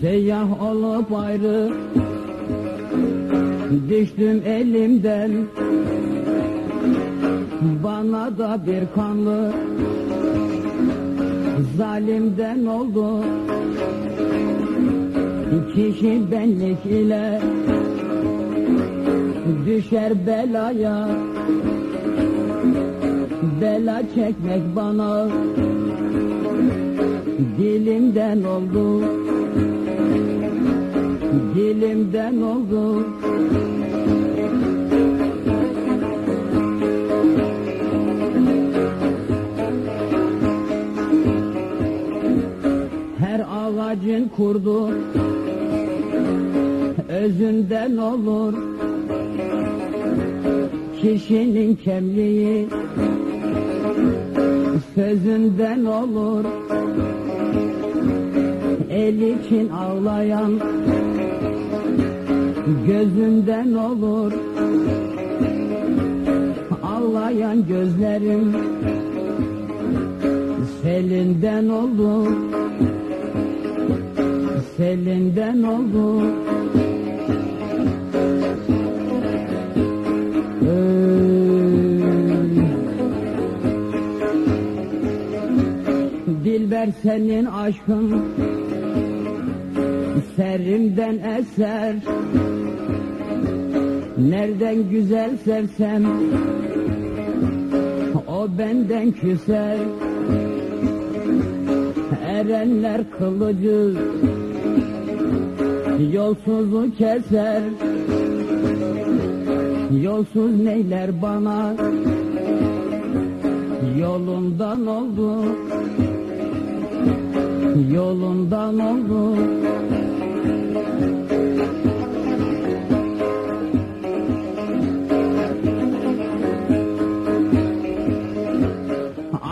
Seyyah olup ayrı. Düştüm elimden. Bana da bir kanlı. Zalimden oldu. Kişi benlik ile Düşer belaya. Bela çekmek bana. Dilimden oldu Dilimden oldu Her ağacın kurdu Özünden olur. Kişinin kemliği Sözünden olur El için ağlayan Gözünden olur Ağlayan gözlerim Selinden oldu Selinden oldu. Dilber senin aşkın Serimden eser. Nereden güzel sevsem O benden küser. Erenler kılıcı Yolsuzu keser. Yolsuz neyler bana? Yolundan oldu. Yolundan oldu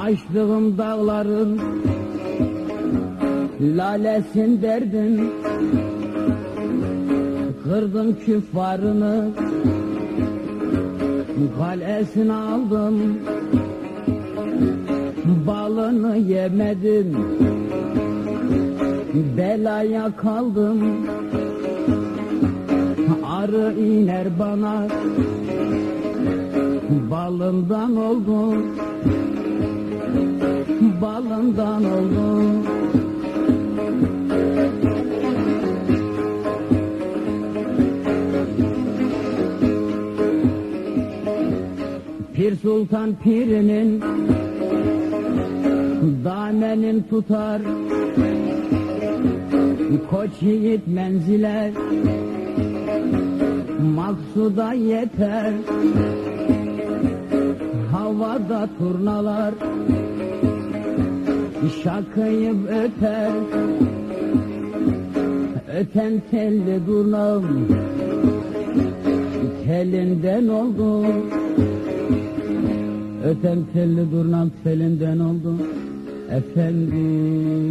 Açtığım dağların Lalesin derdim Kırdım küffarını Kalesini aldım. Balını yemedim Belaya kaldım. Arı iner bana Balından oldu Balından oldu. Pir Sultan pirinin Damenin tutar. Koç yiğit menzile Maksuda yeter Havada turnalar. Şakayıp öter. Öten telli durnam Telinden oldu. Öten telli durnam telinden oldu. Efendim